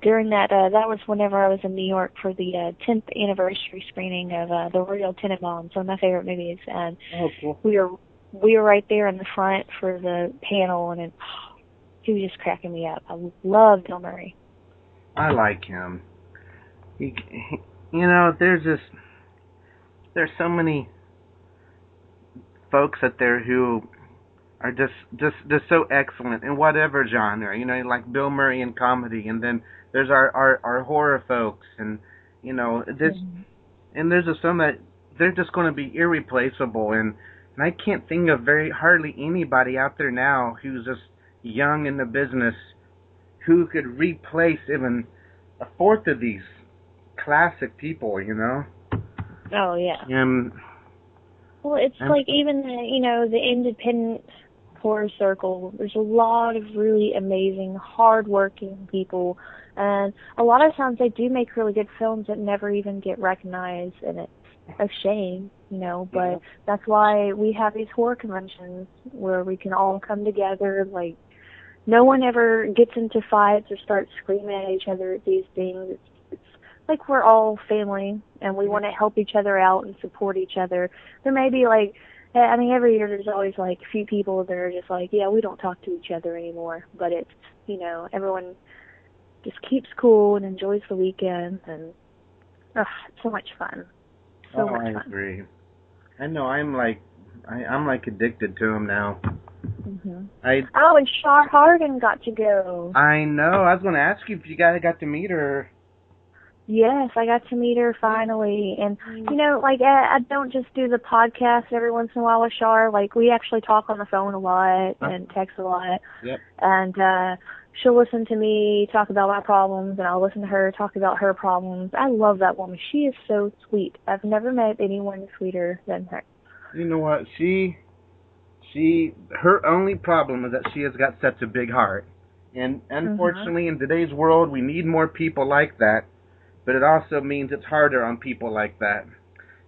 Speaker 2: during that. uh That was whenever I was in New York for the uh, 10th anniversary screening of uh, the Royal Tenenbaums, one of my favorite movies, and
Speaker 1: oh, cool.
Speaker 2: we were we were right there in the front for the panel, and it, he was just cracking me up. I love Bill Murray.
Speaker 1: I like him. He, he, you know, there's just there's so many folks out there who are just just just so excellent in whatever genre. You know, like Bill Murray in comedy, and then there's our our, our horror folks, and you know, this and there's just some that they're just going to be irreplaceable, and and I can't think of very hardly anybody out there now who's just young in the business who could replace even a fourth of these classic people, you know.
Speaker 2: Oh yeah.
Speaker 1: Um,
Speaker 2: Well, it's
Speaker 1: I'm-
Speaker 2: like even the you know the independent horror circle, there's a lot of really amazing, hardworking people, and a lot of times they do make really good films that never even get recognized, and it's a shame, you know. But
Speaker 1: Yeah.
Speaker 2: that's why we have these horror conventions where we can all come together. Like, no one ever gets into fights or starts screaming at each other at these things. It's, it's like we're all family, and we want to help each other out and support each other. There may be like I mean, every year there's always like a few people that are just like, yeah, we don't talk to each other anymore. But it's, you know, everyone just keeps cool and enjoys the weekend, and ugh, it's so much fun. So
Speaker 1: oh,
Speaker 2: much
Speaker 1: I
Speaker 2: fun.
Speaker 1: agree. I know. I'm like, I, I'm like addicted to him now.
Speaker 2: hmm
Speaker 1: I
Speaker 2: Oh, and Char Harden got to go.
Speaker 1: I know. I was going to ask you if you guys got to meet her.
Speaker 2: Yes, I got to meet her finally, and you know, like I, I don't just do the podcast every once in a while with Char. Like we actually talk on the phone a lot and text a lot.
Speaker 1: Yep.
Speaker 2: And uh she'll listen to me talk about my problems, and I'll listen to her talk about her problems. I love that woman. She is so sweet. I've never met anyone sweeter than her.
Speaker 1: You know what? She, she, her only problem is that she has got such a big heart, and unfortunately, in today's world, we need more people like that. But it also means it's harder on people like that,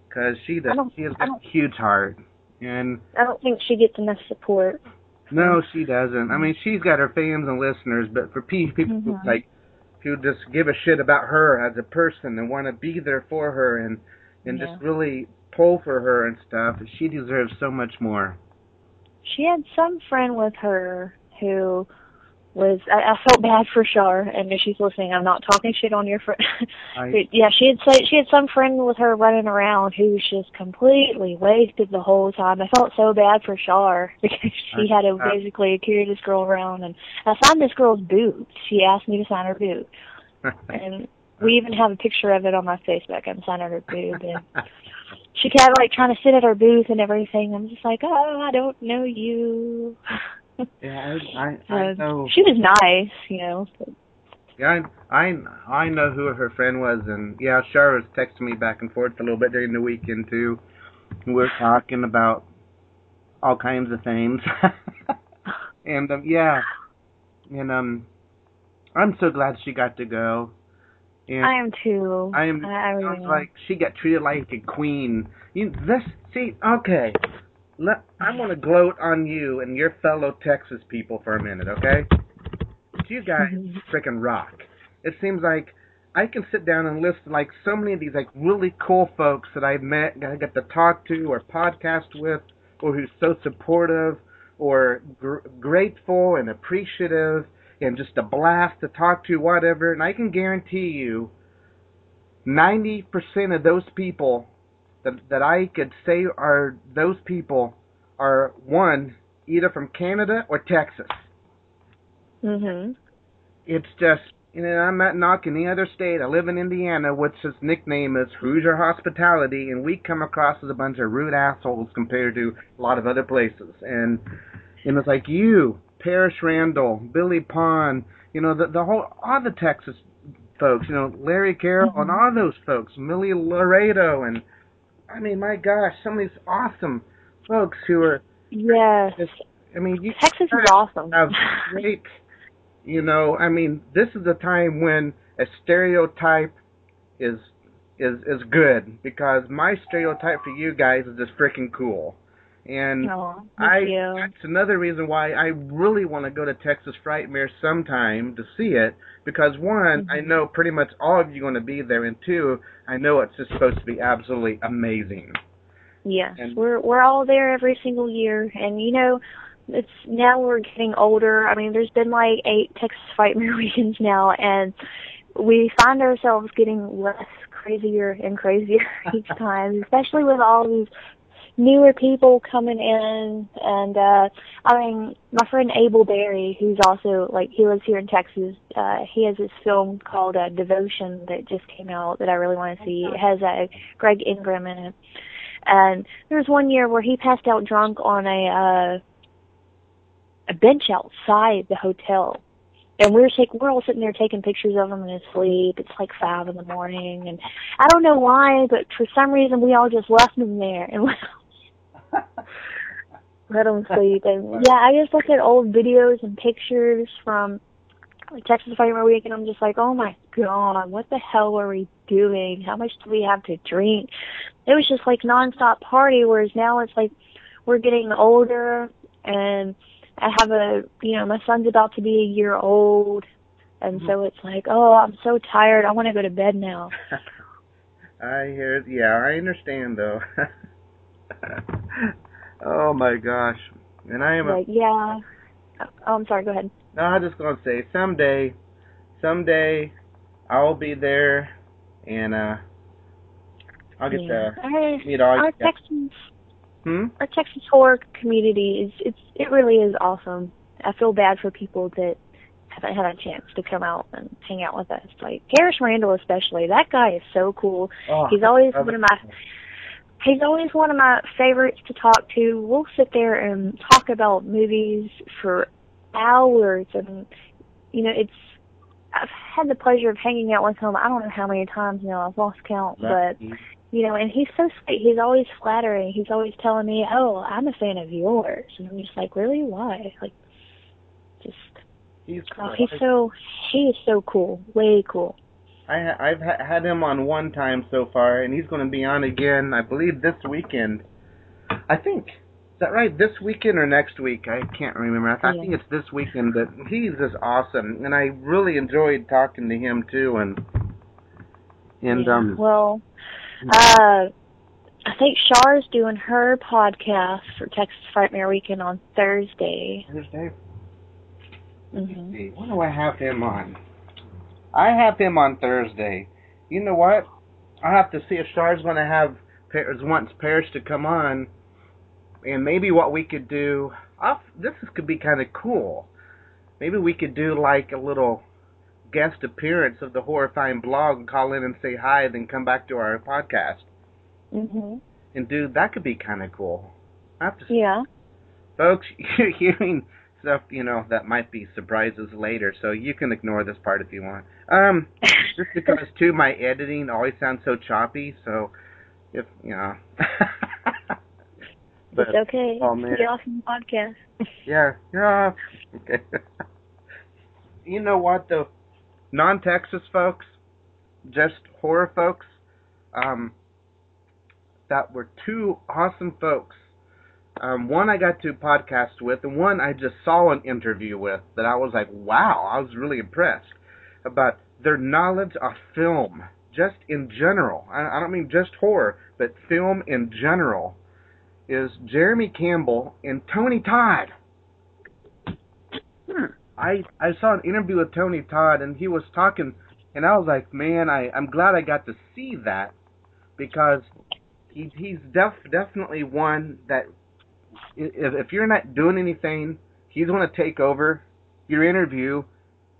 Speaker 1: because she does. She has
Speaker 2: I
Speaker 1: got
Speaker 2: don't-
Speaker 1: a huge heart, and
Speaker 2: I don't think she gets enough support.
Speaker 1: no, she doesn't. I mean, she's got her fans and listeners, but for pe- people who
Speaker 2: Mhm.
Speaker 1: like who just give a shit about her as a person and want to be there for her and and just really pull for her and stuff, she deserves so much more.
Speaker 2: She had some friend with her who was I, I felt bad for Char, and if she's listening, I'm not talking shit on your friend.
Speaker 1: I- [LAUGHS]
Speaker 2: yeah, she had said she had some friend with her running around who was just completely wasted the whole time. I felt so bad for Char [LAUGHS] because she
Speaker 1: I-
Speaker 2: had to basically carry this girl around, and I signed this girl's boot. She asked me to sign her boot, [LAUGHS] and we even have a picture of it on my Facebook. I'm signing her boot, and she kept like trying to sit at her booth and everything. I'm just like, oh, I don't know you.
Speaker 1: Yeah, I, I, [LAUGHS] I know.
Speaker 2: She was nice, you know. But,
Speaker 1: Yeah, I, I, I know who her friend was, and yeah, Char was texting me back and forth a little bit during the weekend too. We were talking about all kinds of things, [LAUGHS] and um, yeah, and um, I'm so glad she got to go. And
Speaker 2: I am too.
Speaker 1: I am.
Speaker 2: I, I really
Speaker 1: sounds
Speaker 2: am.
Speaker 1: like she got treated like a queen. You this see okay. Let I want to gloat on you and your fellow Texas people for a minute, okay? You guys
Speaker 2: Mhm.
Speaker 1: freaking rock. It seems like I can sit down and list like so many of these like really cool folks that I've met, I get to talk to or podcast with, or who's so supportive or gr- grateful and appreciative and just a blast to talk to, whatever. And I can guarantee you, ninety percent of those people that that I could say are those people are one either from Canada or Texas.
Speaker 2: Mhm.
Speaker 1: It's just you know I'm not knocking any other state. I live in Indiana, which its nickname is Hoosier Hospitality, and we come across as a bunch of rude assholes compared to a lot of other places. And and it's like you, Parrish Randall, Billy Pond, you know the the whole all the Texas folks, you know Larry Carroll and all those folks, Millie Laredo, and I mean my gosh, some of these awesome folks who are
Speaker 2: Yes.
Speaker 1: I mean you
Speaker 2: Texas is awesome.
Speaker 1: have great you know i mean this is a time when a stereotype is is is good because my stereotype for you guys is just freaking cool and
Speaker 2: Oh,
Speaker 1: I
Speaker 2: you.
Speaker 1: that's another reason why I really want to go to Texas Frightmare sometime to see it because one, I
Speaker 2: Mhm.
Speaker 1: know pretty much all of you are going to be there, and two, I know it's just supposed to be absolutely amazing.
Speaker 2: Yes,
Speaker 1: And-
Speaker 2: we're we're all there every single year, and you know, it's now we're getting older. I mean, there's been like eight Texas Frightmare [LAUGHS] weekends now, and we find ourselves getting less crazier and crazier [LAUGHS] each time, especially with all these newer people coming in and uh I mean my friend Abel Berry who's also like he lives here in Texas uh he has this film called uh Devotion that just came out that I really want to see. It has uh Greg Ingram in it. And there was one year where he passed out drunk on a uh a bench outside the hotel. And we were take, we're all sitting there taking pictures of him in his sleep. It's like five in the morning, and I don't know why, but for some reason we all just left him there. And [LAUGHS] [LAUGHS] let them sleep. And yeah, I just look at old videos and pictures from like Texas Frightmare Week, and I'm just like, oh my god, what the hell were we doing? How much do we have to drink? It was just like nonstop party. Whereas now it's like we're getting older, and I have a, you know, my son's about to be a year old, and
Speaker 1: Mm-hmm.
Speaker 2: so it's like, oh, I'm so tired. I want to go to bed now. [LAUGHS]
Speaker 1: I hear. Yeah, I understand though. [LAUGHS] [LAUGHS] oh my gosh. And I am. A,
Speaker 2: Like, yeah. Oh, I'm sorry. Go ahead.
Speaker 1: no, I'm just gonna say someday, someday, I'll be there, and uh, I'll get
Speaker 2: yeah.
Speaker 1: to
Speaker 2: Our,
Speaker 1: meet all
Speaker 2: our
Speaker 1: you.
Speaker 2: Texans,
Speaker 1: Hmm.
Speaker 2: our Texas horror community is it's it really is awesome. I feel bad for people that haven't had a chance to come out and hang out with us. Like Parrish Randall especially. That guy is so cool.
Speaker 1: Oh,
Speaker 2: He's always one of my he's always one of my favorites to talk to. We'll sit there and talk about movies for hours and you know, it's I've had the pleasure of hanging out with him I don't know how many times now, I've lost count, but mm-hmm. you know, and he's so sweet. He's always flattering. He's always telling me, "Oh, I'm a fan of yours," and I'm just like, "Really? Why?" Like, just
Speaker 1: he's
Speaker 2: oh, he's so he is so cool, way cool.
Speaker 1: I ha- I've ha- had him on one time so far, and he's going to be on again. I believe this weekend. I think is that right? This weekend or next week? I can't remember. I, th- I
Speaker 2: Yeah.
Speaker 1: think it's this weekend. But he's just awesome, and I really enjoyed talking to him too. And and
Speaker 2: Yeah.
Speaker 1: um,
Speaker 2: well, uh, I think Char's doing her podcast for Texas Frightmare Weekend on Thursday.
Speaker 1: Thursday.
Speaker 2: hmm
Speaker 1: see. When do I have him on? I have him on Thursday. You know what? I have to see if Char's going to have Parrish wants Parrish to come on, and maybe what we could do. Off, this is, could be kind of cool. Maybe we could do like a little guest appearance of the Horrorfying blog, call in and say hi, then come back to our podcast
Speaker 2: hmm
Speaker 1: and dude, that. Could be kind of cool. I have to
Speaker 2: Yeah.
Speaker 1: folks, [LAUGHS] you're hearing stuff, you know, that might be surprises later, so you can ignore this part if you want. Um, [LAUGHS] just because too, my editing always sounds so choppy, so if you know. [LAUGHS] but
Speaker 2: it's okay.
Speaker 1: oh, man.
Speaker 2: It's the awesome podcast. [LAUGHS]
Speaker 1: yeah, yeah, okay. you know what though, non-Texas folks, just horror folks, um, that were two awesome folks. Um, one I got to podcast with, and one I just saw an interview with that I was like, wow, I was really impressed about their knowledge of film, just in general. I, I don't mean just horror, but film in general. Is Jeremy Campbell and Tony Todd.
Speaker 2: Hmm.
Speaker 1: I I saw an interview with Tony Todd, and he was talking, and I was like, man, I I'm glad I got to see that because he he's def definitely one that if if you're not doing anything, he's going to take over your interview,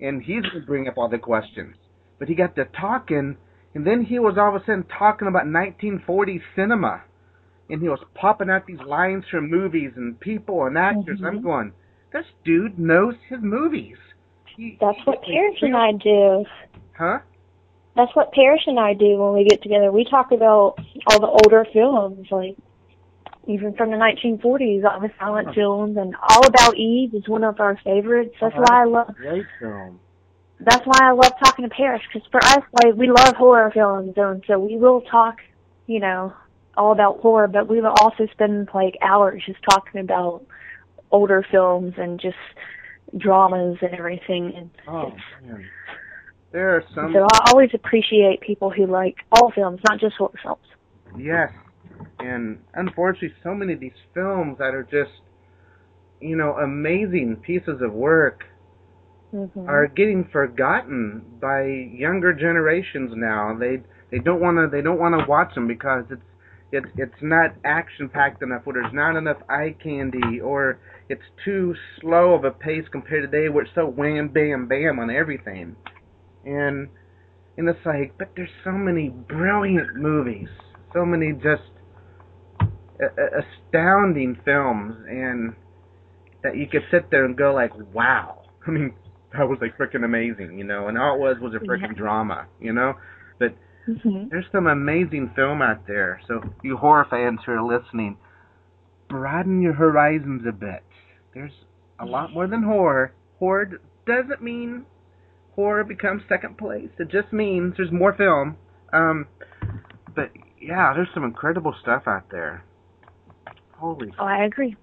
Speaker 1: and he's going to bring up all the questions. But he got to talking, and then he was all of a sudden talking about 1940s cinema, and he was popping out these lines from movies and people and actors. I'm
Speaker 2: Mhm.
Speaker 1: going, this dude knows his movies. He,
Speaker 2: That's what Parrish and I do.
Speaker 1: Huh?
Speaker 2: That's what Parrish and I do when we get together. We talk about all the older films, like even from the 1940s, all the silent films, and All About Eve is one of our favorites. That's
Speaker 1: Uh-huh.
Speaker 2: why I love.
Speaker 1: Great film.
Speaker 2: That's why I love talking to Parrish because for us, like we love horror films, and so we will talk, you know, all about horror, but we will also spend like hours just talking about older films and just dramas and everything. And
Speaker 1: Oh man, there are some.
Speaker 2: so I always appreciate people who like all films, not just horror films.
Speaker 1: Yes, and unfortunately, so many of these films that are just, you know, amazing pieces of work
Speaker 2: hmm
Speaker 1: are getting forgotten by younger generations now. They they don't want to they don't want to watch them because it's it's it's not action packed enough, or there's not enough eye candy, or it's too slow of a pace compared to today, where it's so wham bam bam on everything, and and it's like, but there's so many brilliant movies, so many just astounding films, and that you could sit there and go like, wow. [LAUGHS] I mean, that was like freaking amazing, you know, and all it was was a freaking
Speaker 2: Yeah.
Speaker 1: drama, you know. But
Speaker 2: hmm
Speaker 1: there's some amazing film out there. So you horror fans who are listening, broaden your horizons a bit. There's a lot more than horror. Horror doesn't mean horror becomes second place. It just means there's more film. Um, but yeah, there's some incredible stuff out there. Holy.
Speaker 2: Oh, I agree.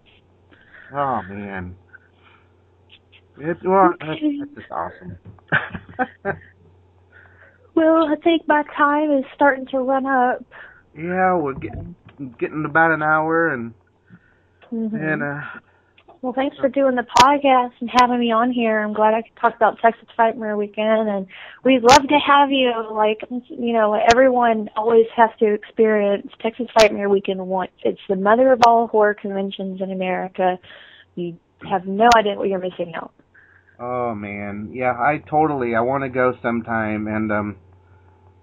Speaker 1: Oh man. It's well, [CLEARS THROAT] that's, that's just awesome. [LAUGHS]
Speaker 2: well, I think my time is starting to run up.
Speaker 1: Yeah, we're getting getting about an hour, and
Speaker 2: mm-hmm.
Speaker 1: and uh.
Speaker 2: Well, thanks for doing the podcast and having me on here. I'm glad I could talk about Texas Frightmare Weekend, and we'd love to have you. Like, you know, everyone always has to experience Texas Frightmare Weekend once. It's the mother of all horror conventions in America. You have no idea what you're missing out.
Speaker 1: Oh man, yeah, I totally. I want to go sometime, and um,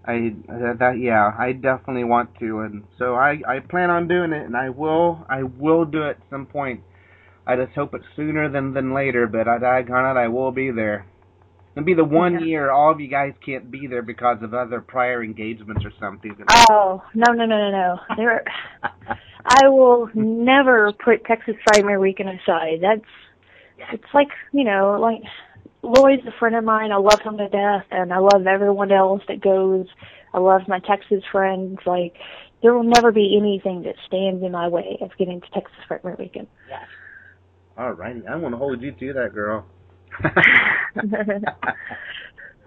Speaker 1: I that yeah, I definitely want to, and so I I plan on doing it, and I will I will do it at some point. I just hope it's sooner than than later, but I doggone it, I will be there. It'll be the one
Speaker 2: yeah.
Speaker 1: year all of you guys can't be there because of other prior engagements or something.
Speaker 2: Oh no no no no no! There, [LAUGHS] I will never put Texas Frightmare Weekend aside. That's it's like you know like Lloyd's a friend of mine. I love him to death, and I love everyone else that goes. I love my Texas friends. Like there will never be anything that stands in my way of getting to Texas Frightmare Weekend.
Speaker 1: Yes. All righty, I want to hold you to that, girl. [LAUGHS]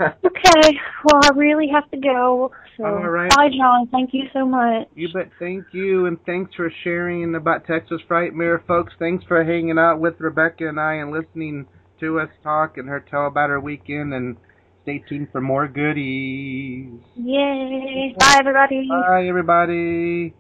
Speaker 2: okay, well, I really have to go. So,
Speaker 1: All right.
Speaker 2: bye, John. Thank you so much.
Speaker 1: You bet. Thank you, and thanks for sharing about Texas Frightmare, folks. Thanks for hanging out with Rebekah and I and listening to us talk and her tell about her weekend. And stay tuned for more goodies.
Speaker 2: Yay! Bye, everybody.
Speaker 1: Bye, everybody.